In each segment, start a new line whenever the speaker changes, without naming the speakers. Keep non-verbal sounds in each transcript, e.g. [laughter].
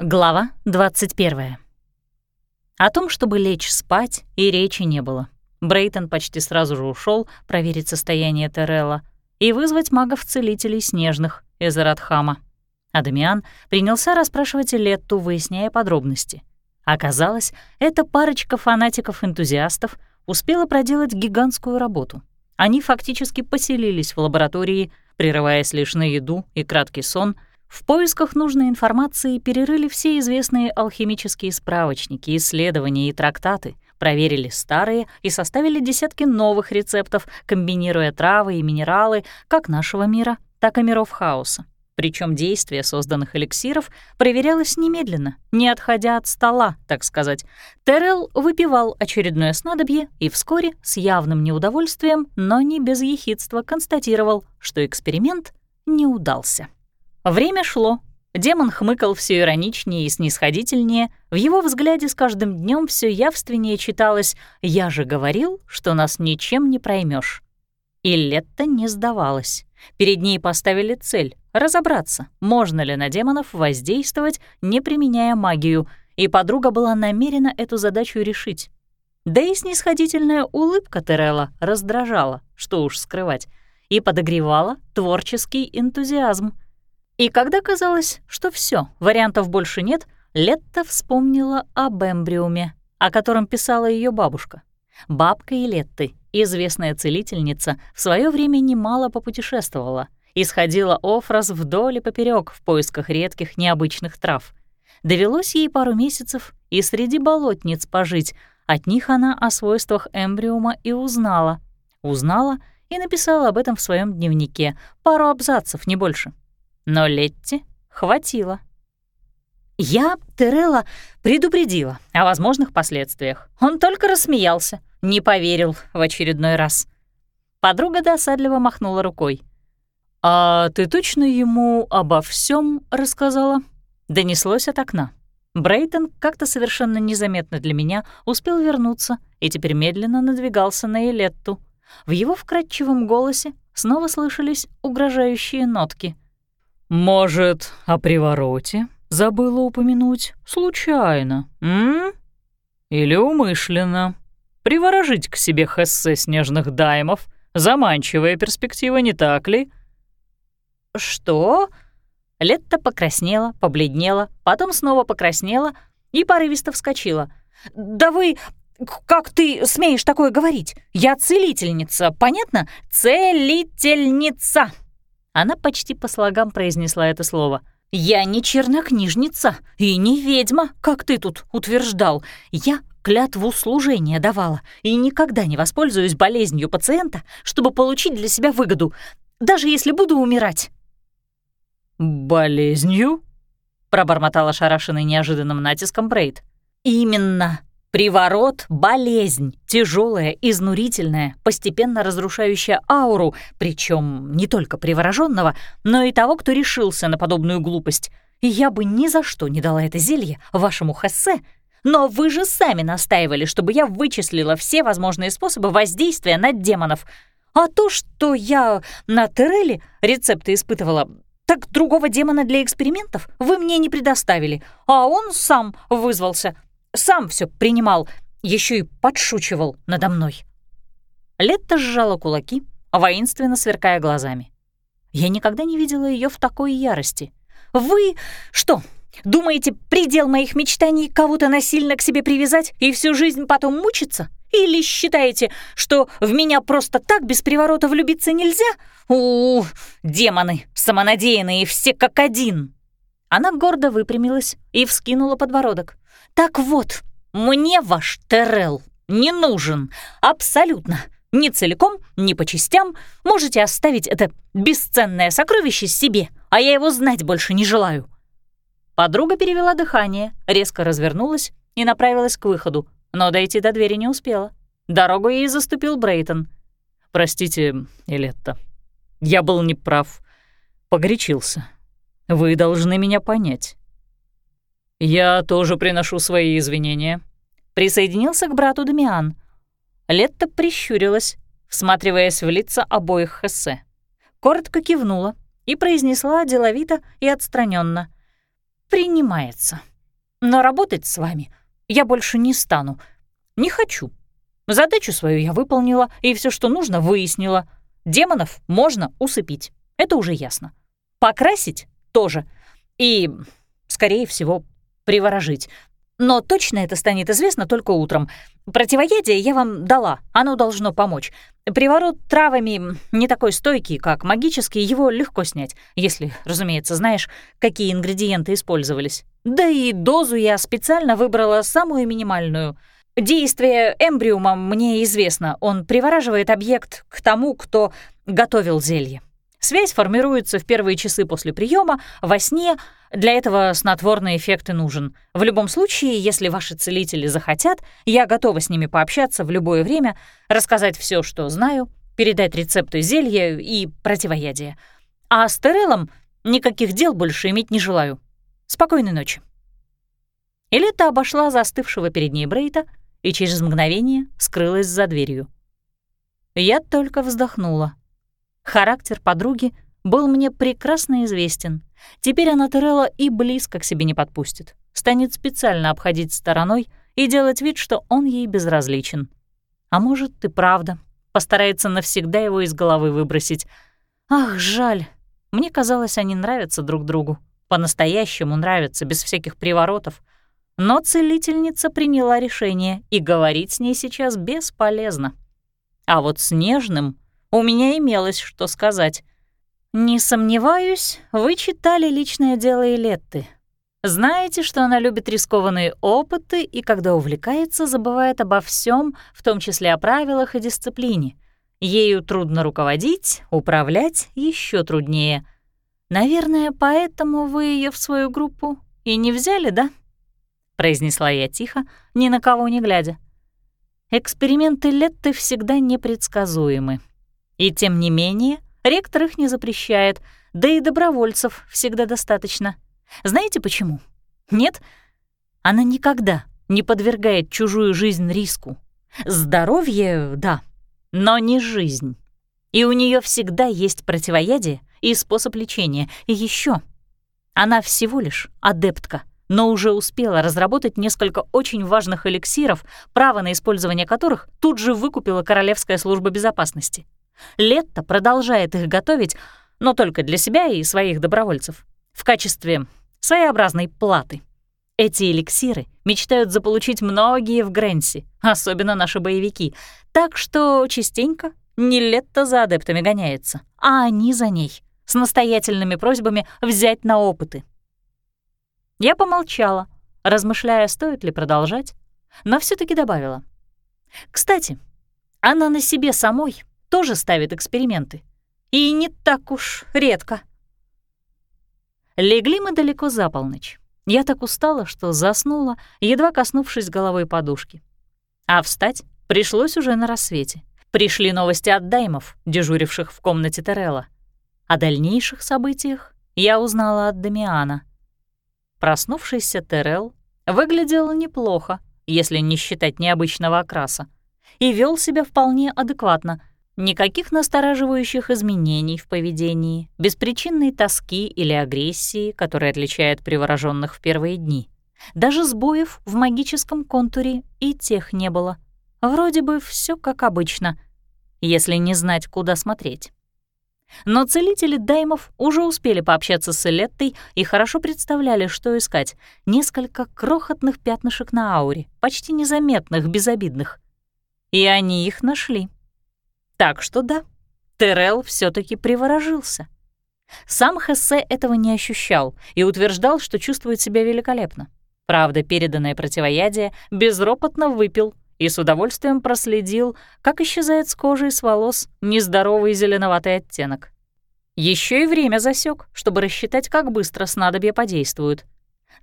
Глава 21. О том, чтобы лечь спать, и речи не было. Брейтон почти сразу же ушел проверить состояние Терелла и вызвать магов-целителей снежных из Радхама. А Дамиан принялся расспрашивать Летту, выясняя подробности. Оказалось, эта парочка фанатиков-энтузиастов успела проделать гигантскую работу. Они фактически поселились в лаборатории, прерываясь лишь на еду и краткий сон — в поисках нужной информации перерыли все известные алхимические справочники, исследования и трактаты, проверили старые и составили десятки новых рецептов, комбинируя травы и минералы как нашего мира, так и миров хаоса. Причем действие созданных эликсиров проверялось немедленно, не отходя от стола, так сказать. Террell выпивал очередное снадобье и вскоре, с явным неудовольствием, но не без ехидства, констатировал, что эксперимент не удался. Время шло. Демон хмыкал все ироничнее и снисходительнее. В его взгляде с каждым днем все явственнее читалось «Я же говорил, что нас ничем не проймешь. И Летта не сдавалась. Перед ней поставили цель — разобраться, можно ли на демонов воздействовать, не применяя магию, и подруга была намерена эту задачу решить. Да и снисходительная улыбка Терелла раздражала, что уж скрывать, и подогревала творческий энтузиазм — и когда казалось, что все, вариантов больше нет, Летта вспомнила об эмбриуме, о котором писала ее бабушка. Бабка Летты, известная целительница, в свое время немало попутешествовала и сходила офраз вдоль и поперек в поисках редких необычных трав. Довелось ей пару месяцев и среди болотниц пожить, от них она о свойствах эмбриума и узнала. Узнала и написала об этом в своем дневнике, пару абзацев, не больше. Но Летти хватило. Я Терелла предупредила о возможных последствиях. Он только рассмеялся, не поверил в очередной раз. Подруга досадливо махнула рукой. «А ты точно ему обо всем рассказала?» Донеслось от окна. Брейтон как-то совершенно незаметно для меня успел вернуться и теперь медленно надвигался на Элетту. В его вкрадчивом голосе снова слышались угрожающие нотки — «Может, о привороте забыла упомянуть случайно, м? Или умышленно? Приворожить к себе Хессе снежных даймов — заманчивая перспектива, не так ли?» «Что?» Летта покраснела, побледнела, потом снова покраснела и порывисто вскочила. «Да вы... Как ты смеешь такое говорить? Я целительница, понятно? Целительница!» Она почти по слогам произнесла это слово. «Я не чернокнижница и не ведьма, как ты тут утверждал. Я клятву служения давала и никогда не воспользуюсь болезнью пациента, чтобы получить для себя выгоду, даже если буду умирать».
«Болезнью?» — пробормотала шарашенный неожиданным натиском Брейд.
«Именно. Приворот — болезнь, тяжелая, изнурительная, постепенно разрушающая ауру, причем не только привороженного, но и того, кто решился на подобную глупость. Я бы ни за что не дала это зелье вашему Хессе, но вы же сами настаивали, чтобы я вычислила все возможные способы воздействия на демонов. А то, что я на Тереле рецепты испытывала, так другого демона для экспериментов вы мне не предоставили, а он сам вызвался — сам все принимал, еще и подшучивал надо мной. Летта сжала кулаки, воинственно сверкая глазами. Я никогда не видела ее в такой ярости. «Вы что, думаете, предел моих мечтаний кого-то насильно к себе привязать и всю жизнь потом мучиться? Или считаете, что в меня просто так без приворота влюбиться нельзя? У, -у, -у демоны, самонадеянные все как один!» Она гордо выпрямилась и вскинула подбородок. «Так вот, мне ваш Террел не нужен. Абсолютно. Ни целиком, ни по частям. Можете оставить это бесценное сокровище себе, а я его знать больше не желаю». Подруга перевела дыхание, резко развернулась и направилась к выходу, но дойти до двери не успела. Дорогу ей заступил Брейтон.
«Простите, Элетта, я был неправ. Погорячился. Вы должны меня понять. Я тоже приношу свои извинения.
Присоединился к брату Дамиан. Летта прищурилась, всматриваясь в лица обоих Хессе. Коротко кивнула и произнесла деловито и отстраненно: принимается. Но работать с вами я больше не стану. Не хочу. Задачу свою я выполнила, и все, что нужно, выяснила. Демонов можно усыпить. Это уже ясно. Покрасить тоже. И, скорее всего, приворожить. Но точно это станет известно только утром. Противоядие я вам дала, оно должно помочь. Приворот травами не такой стойкий, как магический, его легко снять, если, разумеется, знаешь, какие ингредиенты использовались. Да и дозу я специально выбрала самую минимальную. Действие эмбриума мне известно, он привораживает объект к тому, кто готовил зелье. Связь формируется в первые часы после приема, во сне. Для этого снотворный эффект и нужен. В любом случае, если ваши целители захотят, я готова с ними пообщаться в любое время, рассказать все, что знаю, передать рецепты зелья и противоядия. А с Терелом никаких дел больше иметь не желаю. Спокойной ночи. Элита обошла застывшего перед ней Брейта и через мгновение скрылась за дверью. Я только вздохнула. Характер подруги был мне прекрасно известен. Теперь она Терелла и близко к себе не подпустит. Станет специально обходить стороной и делать вид, что он ей безразличен. А может, и правда. Постарается навсегда его из головы выбросить. Ах, жаль. Мне казалось, они нравятся друг другу. По-настоящему нравятся, без всяких приворотов. Но целительница приняла решение, и говорить с ней сейчас бесполезно. А вот с Нежным у меня имелось что сказать. «Не сомневаюсь, вы читали личное дело Элетты. Знаете, что она любит рискованные опыты и, когда увлекается, забывает обо всем, в том числе о правилах и дисциплине. Ею трудно руководить, управлять еще труднее. Наверное, поэтому вы ее в свою группу и не взяли, да?» произнесла я тихо, ни на кого не глядя. Эксперименты Летты всегда непредсказуемы. И тем не менее, ректор их не запрещает, да и добровольцев всегда достаточно. Знаете почему? Нет? Она никогда не подвергает чужую жизнь риску. Здоровье — да, но не жизнь. И у нее всегда есть противоядие и способ лечения. И еще она всего лишь адептка, но уже успела разработать несколько очень важных эликсиров, право на использование которых тут же выкупила Королевская служба безопасности. Летто продолжает их готовить, но только для себя и своих добровольцев, в качестве своеобразной платы. Эти эликсиры мечтают заполучить многие в Грэнси, особенно наши боевики, так что частенько не Летто за адептами гоняется, а они за ней, с настоятельными просьбами взять на опыты. Я помолчала, размышляя, стоит ли продолжать, но все таки добавила. «Кстати, она на себе самой тоже ставит эксперименты. И не так уж редко. Легли мы далеко за полночь. Я так устала, что заснула, едва коснувшись головой подушки. А встать пришлось уже на рассвете. Пришли новости от даймов, дежуривших в комнате Терелла. О дальнейших событиях я узнала от Дамиана. Проснувшийся Терел выглядел неплохо, если не считать необычного окраса, и вел себя вполне адекватно, Никаких настораживающих изменений в поведении, беспричинной тоски или агрессии, которая отличает привороженных в первые дни. Даже сбоев в магическом контуре и тех не было. Вроде бы все как обычно, если не знать, куда смотреть. Но целители Даймов уже успели пообщаться с Элеттой и хорошо представляли, что искать. Несколько крохотных пятнышек на ауре, почти незаметных, безобидных. И они их нашли. Так что да, Терел все таки приворожился. Сам Хессе этого не ощущал и утверждал, что чувствует себя великолепно. Правда, переданное противоядие безропотно выпил и с удовольствием проследил, как исчезает с кожи и с волос нездоровый зеленоватый оттенок. Еще и время засек, чтобы рассчитать, как быстро снадобье подействует.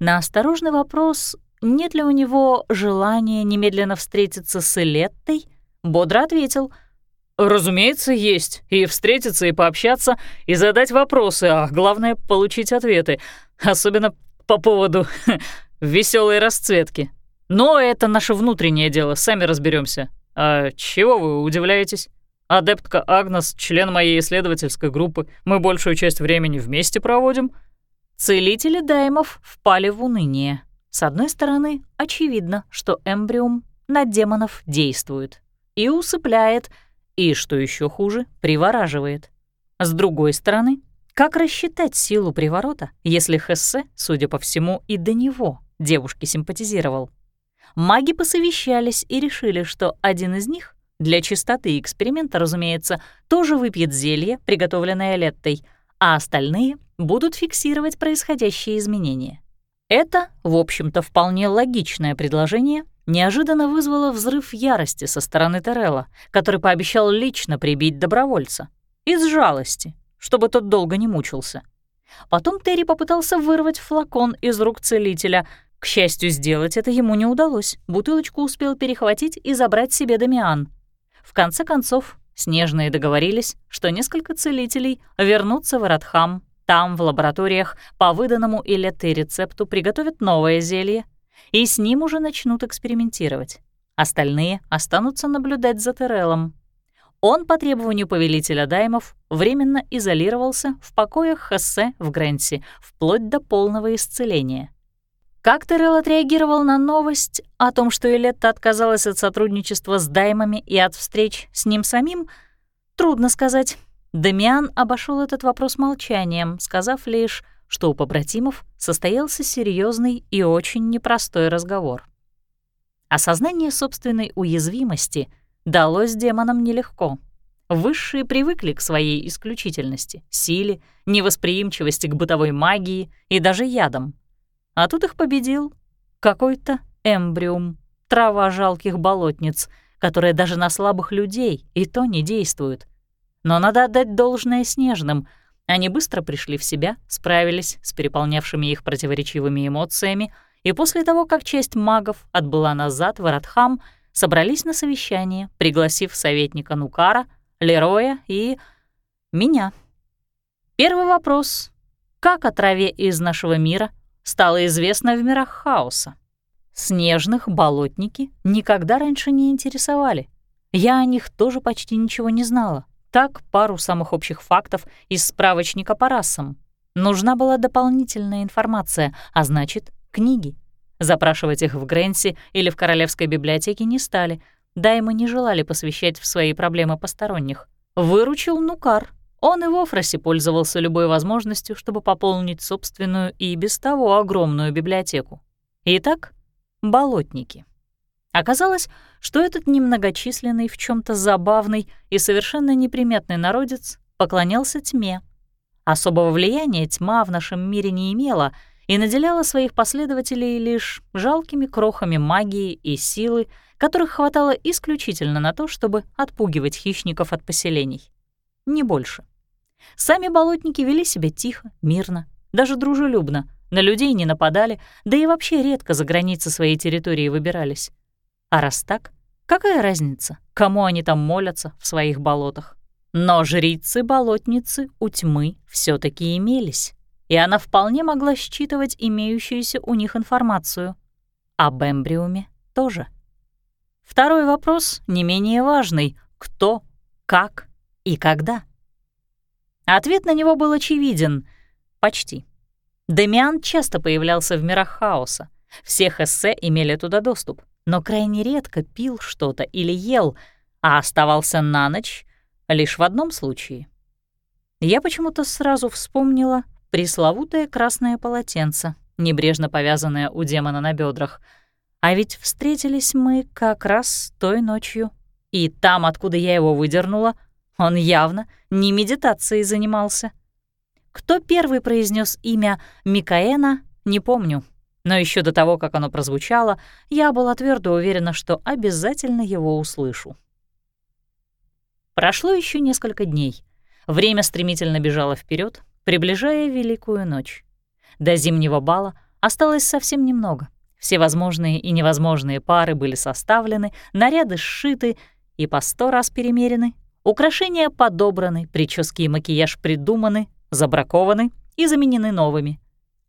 На осторожный вопрос, нет ли у него желания немедленно встретиться с Элеттой, бодро ответил — «Разумеется, есть. И встретиться, и пообщаться, и задать вопросы, а главное — получить ответы. Особенно по поводу [laughs] веселой расцветки. Но это наше внутреннее дело, сами разберемся. А чего вы удивляетесь? Адептка Агнес — член моей исследовательской группы. Мы большую часть времени вместе проводим. Целители даймов впали в уныние. С одной стороны, очевидно, что эмбриум на демонов действует и усыпляет, и, что еще хуже, привораживает. С другой стороны, как рассчитать силу приворота, если Хессе, судя по всему, и до него девушке симпатизировал? Маги посовещались и решили, что один из них, для чистоты эксперимента, разумеется, тоже выпьет зелье, приготовленное Леттой, а остальные будут фиксировать происходящие изменения. Это, в общем-то, вполне логичное предложение неожиданно вызвало взрыв ярости со стороны Терелла, который пообещал лично прибить добровольца. Из жалости, чтобы тот долго не мучился. Потом Терри попытался вырвать флакон из рук целителя. К счастью, сделать это ему не удалось. Бутылочку успел перехватить и забрать себе Дамиан. В конце концов, Снежные договорились, что несколько целителей вернутся в Радхам, там, в лабораториях, по выданному Илеттой рецепту приготовят новое зелье, и с ним уже начнут экспериментировать. Остальные останутся наблюдать за Терелом. Он, по требованию повелителя Даймов, временно изолировался в покоях Хоссе в Грэнси, вплоть до полного исцеления. Как Террell отреагировал на новость о том, что Элетта отказалась от сотрудничества с Даймами и от встреч с ним самим, трудно сказать. Дамиан обошел этот вопрос молчанием, сказав лишь, что у побратимов состоялся серьезный и очень непростой разговор. Осознание собственной уязвимости далось демонам нелегко. Высшие привыкли к своей исключительности, силе, невосприимчивости к бытовой магии и даже ядам — а тут их победил какой-то эмбриум, трава жалких болотниц, которая даже на слабых людей и то не действует. Но надо отдать должное снежным. Они быстро пришли в себя, справились с переполнявшими их противоречивыми эмоциями, и после того, как часть магов отбыла назад в Аратхам, собрались на совещание, пригласив советника Нукара, Лероя и меня. Первый вопрос. Как о траве из нашего мира — стало известно в мирах хаоса. Снежных болотники никогда раньше не интересовали. Я о них тоже почти ничего не знала. Так, пару самых общих фактов из справочника по расам. Нужна была дополнительная информация, а значит, книги. Запрашивать их в Грэнси или в Королевской библиотеке не стали, да и мы не желали посвящать в свои проблемы посторонних. Выручил Нукар, он и в Офросе пользовался любой возможностью, чтобы пополнить собственную и без того огромную библиотеку. Итак, болотники. Оказалось, что этот немногочисленный, в чем то забавный и совершенно неприметный народец поклонялся тьме. Особого влияния тьма в нашем мире не имела и наделяла своих последователей лишь жалкими крохами магии и силы, которых хватало исключительно на то, чтобы отпугивать хищников от поселений. Не больше. Сами болотники вели себя тихо, мирно, даже дружелюбно, на людей не нападали, да и вообще редко за границы своей территории выбирались. А раз так, какая разница, кому они там молятся в своих болотах? Но жрицы-болотницы у тьмы все таки имелись, и она вполне могла считывать имеющуюся у них информацию. Об эмбриуме тоже. Второй вопрос не менее важный — кто, как и когда. Ответ на него был очевиден. Почти. Демиан часто появлялся в мирах хаоса. Все эссе имели туда доступ, но крайне редко пил что-то или ел, а оставался на ночь лишь в одном случае. Я почему-то сразу вспомнила пресловутое красное полотенце, небрежно повязанное у демона на бедрах. А ведь встретились мы как раз той ночью. И там, откуда я его выдернула, он явно не медитацией занимался. Кто первый произнес имя Микаэна, не помню. Но еще до того, как оно прозвучало, я была твердо уверена, что обязательно его услышу. Прошло еще несколько дней. Время стремительно бежало вперед, приближая Великую ночь. До зимнего бала осталось совсем немного. Все возможные и невозможные пары были составлены, наряды сшиты и по сто раз перемерены, Украшения подобраны, прически и макияж придуманы, забракованы и заменены новыми.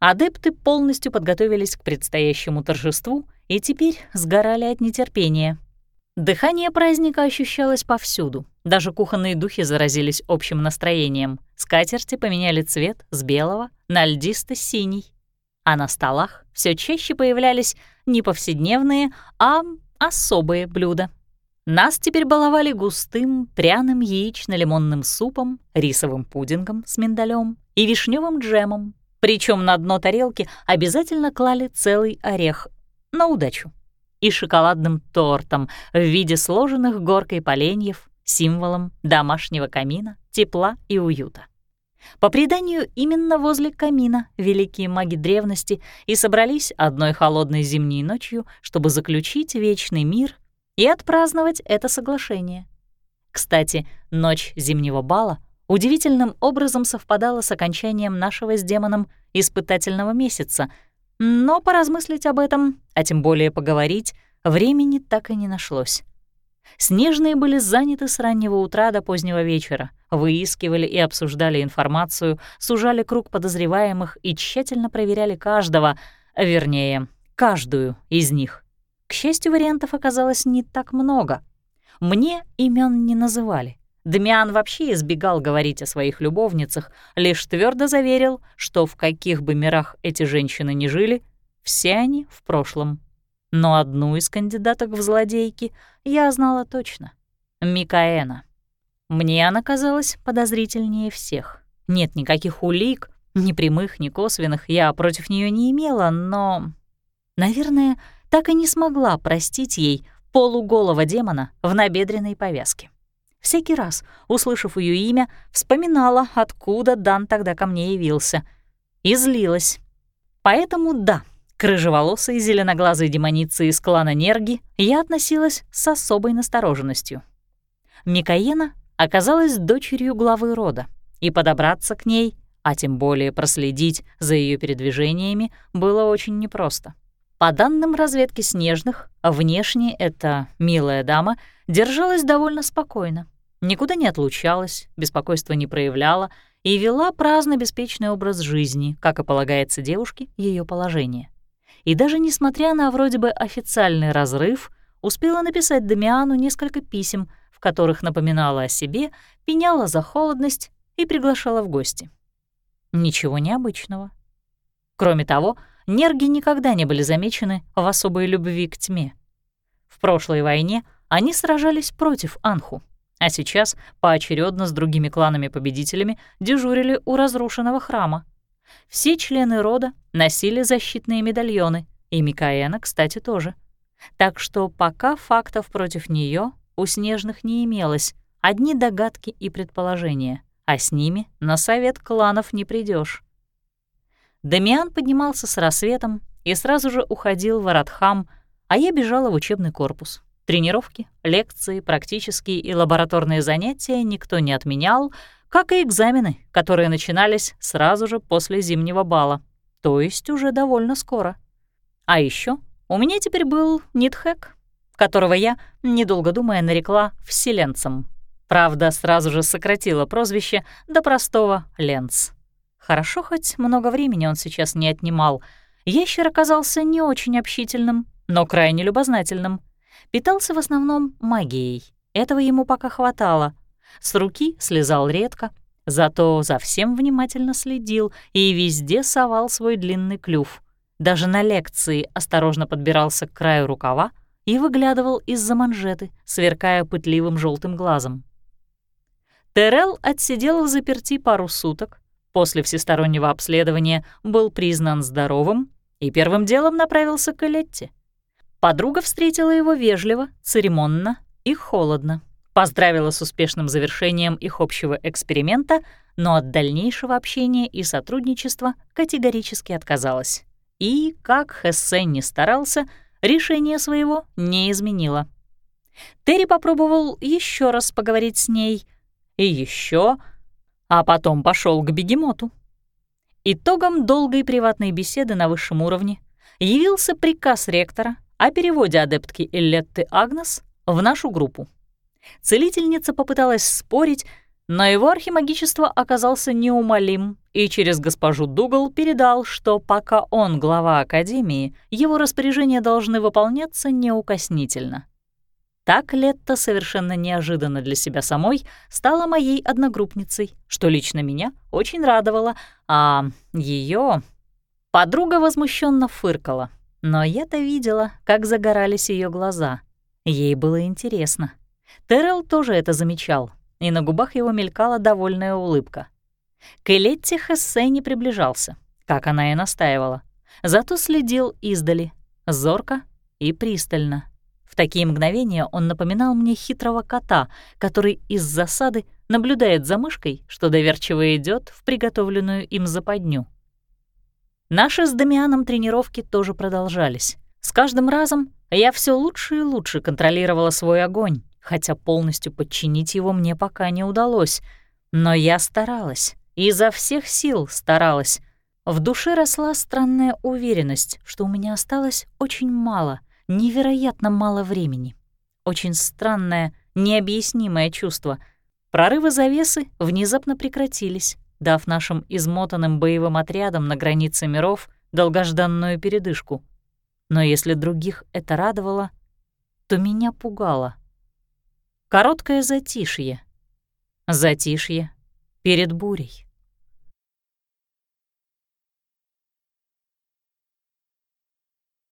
Адепты полностью подготовились к предстоящему торжеству и теперь сгорали от нетерпения. Дыхание праздника ощущалось повсюду. Даже кухонные духи заразились общим настроением. Скатерти поменяли цвет с белого на льдисто-синий. А на столах все чаще появлялись не повседневные, а особые блюда. Нас теперь баловали густым, пряным яично-лимонным супом, рисовым пудингом с миндалем и вишневым джемом. Причем на дно тарелки обязательно клали целый орех на удачу и шоколадным тортом в виде сложенных горкой поленьев, символом домашнего камина, тепла и уюта. По преданию, именно возле камина великие маги древности и собрались одной холодной зимней ночью, чтобы заключить вечный мир и отпраздновать это соглашение. Кстати, ночь зимнего бала удивительным образом совпадала с окончанием нашего с демоном испытательного месяца, но поразмыслить об этом, а тем более поговорить, времени так и не нашлось. Снежные были заняты с раннего утра до позднего вечера, выискивали и обсуждали информацию, сужали круг подозреваемых и тщательно проверяли каждого, вернее, каждую из них. К счастью, вариантов оказалось не так много. Мне имен не называли. Дмиан вообще избегал говорить о своих любовницах, лишь твердо заверил, что в каких бы мирах эти женщины ни жили, все они в прошлом. Но одну из кандидаток в злодейки я знала точно — Микаэна. Мне она казалась подозрительнее всех. Нет никаких улик, ни прямых, ни косвенных, я против нее не имела, но... Наверное, так и не смогла простить ей полуголого демона в набедренной повязке. Всякий раз, услышав ее имя, вспоминала, откуда Дан тогда ко мне явился. И злилась. Поэтому да, к рыжеволосой зеленоглазой демонице из клана Нерги я относилась с особой настороженностью. Микаена оказалась дочерью главы рода, и подобраться к ней, а тем более проследить за ее передвижениями, было очень непросто. По данным разведки Снежных, внешне эта милая дама держалась довольно спокойно, никуда не отлучалась, беспокойства не проявляла и вела праздно-беспечный образ жизни, как и полагается девушке ее положение и даже несмотря на вроде бы официальный разрыв, успела написать Дамиану несколько писем, в которых напоминала о себе, пеняла за холодность и приглашала в гости. Ничего необычного. Кроме того, нерги никогда не были замечены в особой любви к тьме. В прошлой войне они сражались против Анху, а сейчас поочередно с другими кланами-победителями дежурили у разрушенного храма, все члены рода носили защитные медальоны, и Микаэна, кстати, тоже. Так что пока фактов против нее у снежных не имелось, одни догадки и предположения, а с ними на совет кланов не придешь. Дамиан поднимался с рассветом и сразу же уходил в Аратхам, а я бежала в учебный корпус. Тренировки, лекции, практические и лабораторные занятия никто не отменял — как и экзамены, которые начинались сразу же после зимнего бала, то есть уже довольно скоро. А еще у меня теперь был Нитхэк, которого я, недолго думая, нарекла «вселенцем». Правда, сразу же сократила прозвище до простого «Ленц». Хорошо, хоть много времени он сейчас не отнимал. Ящер оказался не очень общительным, но крайне любознательным. Питался в основном магией. Этого ему пока хватало. С руки слезал редко, зато за всем внимательно следил и везде совал свой длинный клюв. Даже на лекции осторожно подбирался к краю рукава и выглядывал из-за манжеты, сверкая пытливым желтым глазом. Терел отсидел в заперти пару суток, после всестороннего обследования был признан здоровым и первым делом направился к Элетте. Подруга встретила его вежливо, церемонно и холодно. Поздравила с успешным завершением их общего эксперимента, но от дальнейшего общения и сотрудничества категорически отказалась. И, как Хессен не старался, решение своего не изменило. Терри попробовал еще раз поговорить с ней, и еще, а потом пошел к бегемоту. Итогом долгой приватной беседы на высшем уровне явился приказ ректора о переводе адептки Эллетты Агнес в нашу группу. Целительница попыталась спорить, но его архимагичество оказался неумолим и через госпожу Дугал передал, что пока он глава Академии, его распоряжения должны выполняться неукоснительно. Так Летта совершенно неожиданно для себя самой стала моей одногруппницей, что лично меня очень радовало, а ее подруга возмущенно фыркала. Но я-то видела, как загорались ее глаза. Ей было интересно. Террell тоже это замечал, и на губах его мелькала довольная улыбка. К Элетте Хессе не приближался, как она и настаивала, зато следил издали, зорко и пристально. В такие мгновения он напоминал мне хитрого кота, который из засады наблюдает за мышкой, что доверчиво идет в приготовленную им западню. Наши с Дамианом тренировки тоже продолжались. С каждым разом я все лучше и лучше контролировала свой огонь, хотя полностью подчинить его мне пока не удалось. Но я старалась, изо всех сил старалась. В душе росла странная уверенность, что у меня осталось очень мало — невероятно мало времени. Очень странное, необъяснимое чувство. Прорывы завесы внезапно прекратились, дав нашим измотанным боевым отрядам на границе миров долгожданную передышку. Но если других это радовало, то меня пугало. Короткое затишье. Затишье перед бурей.